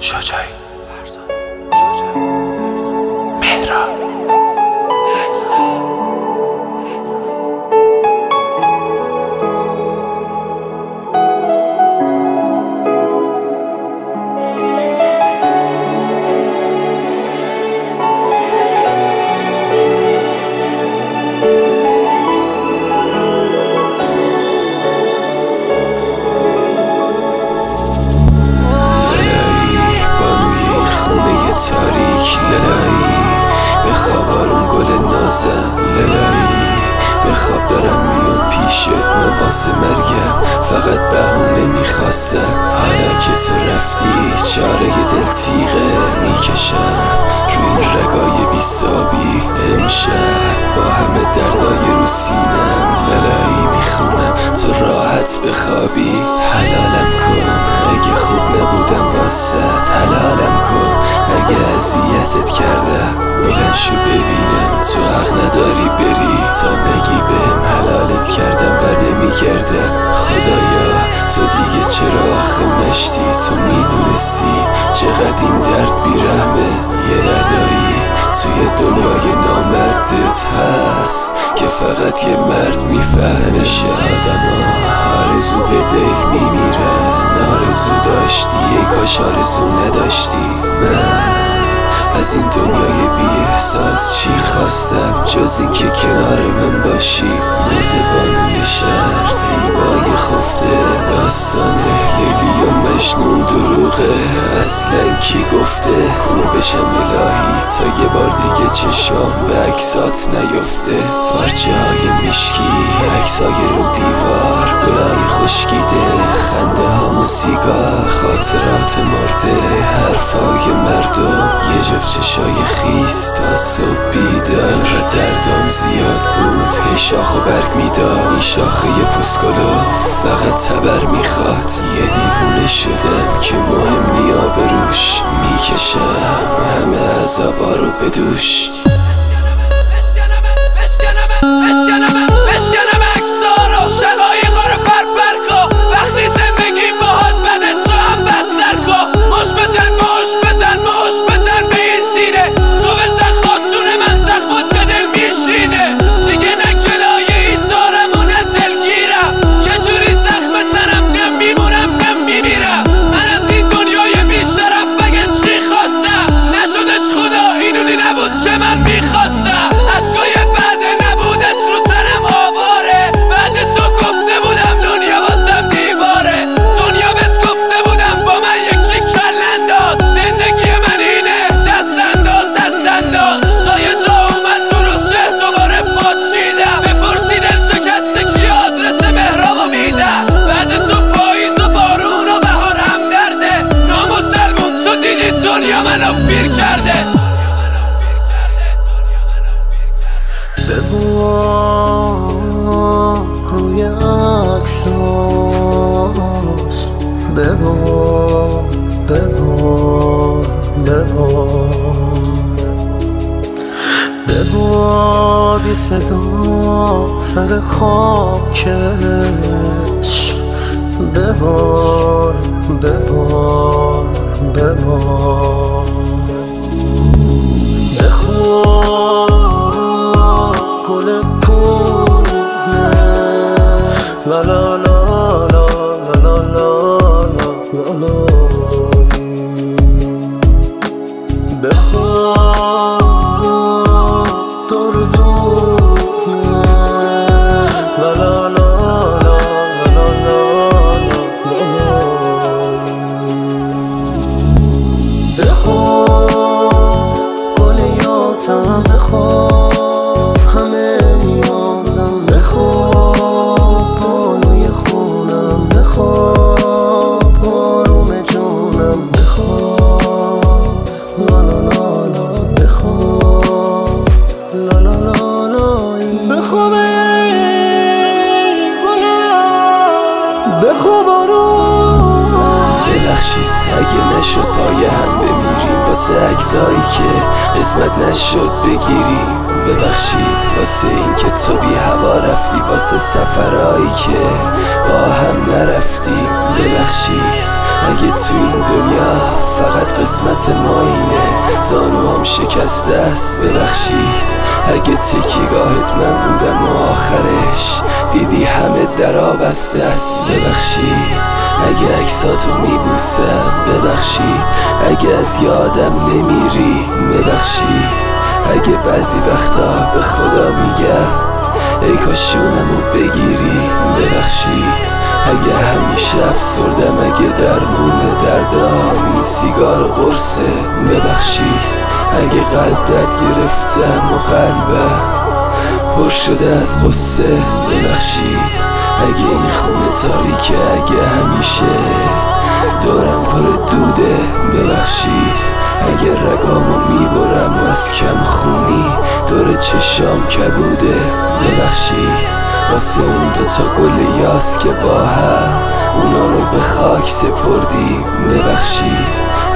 小菜 واسه مرگم فقط بهونه می‌خواستم حالا که تو رفتی چاره دل تیغه می‌کشم. روی این رگای بیسابی امشب با همه دردای رو سینم للایی می‌خونم. تو راحت بخوابی. حلالم کن. اگه خوب نبودم واسط حلالم کن. اگه اذیتت کردم بلند شو ببینم تو حق نداری بری. تا نگی بهم حلالت کردم و نمیگردم. خدایا تو دیگه چرا آخه مشتی؟ تو می‌دونستی چقدر این درد بیرحمه. یه دردایی توی دنیای نامردت هست که فقط یه مرد میفهمشه آدما آرزو به دل میمیرن آرزو داشتی ای کاش آرزو نداشتی. من از این دنیای بی احساس چی جز اینکه کنار من باشی مرد بانوی شهر زیبای خفته داستان لیلی و مجنون دروغه. اصلا کی گفته؟ کور بشم الهی تا یه بار دیگه چشام به عکسات نیفته. پارچه های میشکی عکسای رو دیوار گلای خشکیده. خنده ها و سیگار خاطرات مرده حرفای مردم یه جفت چشای خیست تا صبح بیدار. دردام زیاد بود هی شاخ و برگ می‌داد. این شاخه پوسکلو فقط تبر می‌خواد. یه دیوونه شدم که مهم نیا بروش می‌کشم. همه عذابا رو بدوش. ببار ببار ببار ببار بی صدا سر خاکش ببار ببار ببار بخور گل پونه لا لا لا نشد پای هم بمیریم واسه عکسایی که قسمت نشد بگیریم. ببخشید واسه این که تو بی هوا رفتی واسه سفرهایی که با هم نرفتیم. ببخشید اگه تو این دنیا فقط قسمت ما اینه زانو هم شکسته است. ببخشید اگه تکیگاهت من بودم و آخرش دیدی همه درا بسته است. ببخشید. اگه عکساتو میبوسم ببخشید. اگه از یادم نمیری ببخشید. اگه بعضی وقتا به خدا میگم ای کاش بگیری ببخشید. اگه همیشه افسردم اگه درمون دردام این سیگار و قرصه ببخشید. اگه قلب درد گرفتم و قلبم پر شده از قصه ببخشید. اگه این خونه تاریکه اگه همیشه دورم پر دوده ببخشید. اگه رگامو می‌برم از کم خونی دور چشام کبوده. ببخشید واسه اون دوتا گل یاس که با هم اونا رو به خاک سپردیم. ببخشید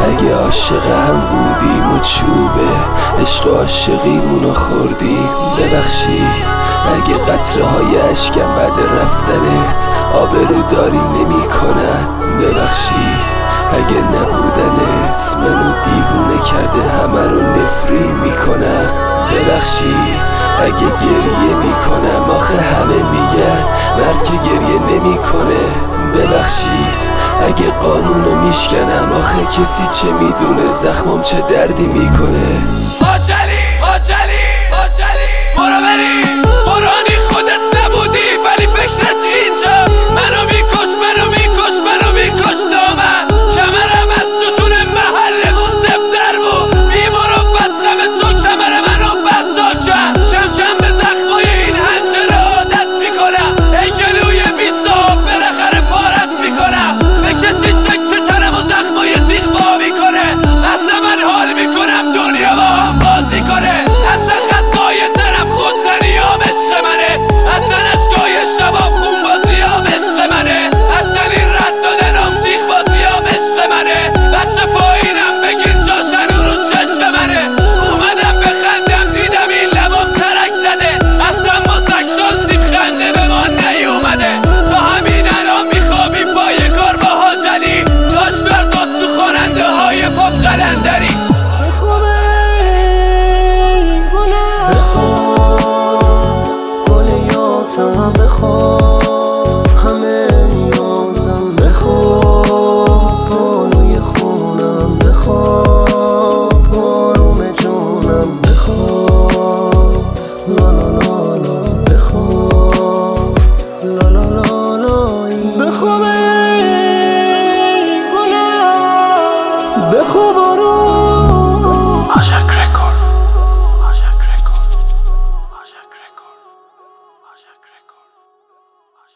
اگه عاشق هم بودیم و چوبه عشق و عاشقیمونو خوردیم. ببخشید اگه قطره های عشقم بعد رفتنت آبرو داری نمی کنن ببخشید اگه نبودنت منو دیوونه کرده همه رو نفری می‌کنم ببخشید اگه گریه می‌کنم آخه همه میگن مرد که گریه نمی‌کنه. ببخشید اگه قانونو میشکنم آخه کسی چه می‌دونه زخمم چه دردی می‌کنه. آجلی آجلی آجلی برو بری قرآنی خودت Fälle festsetzt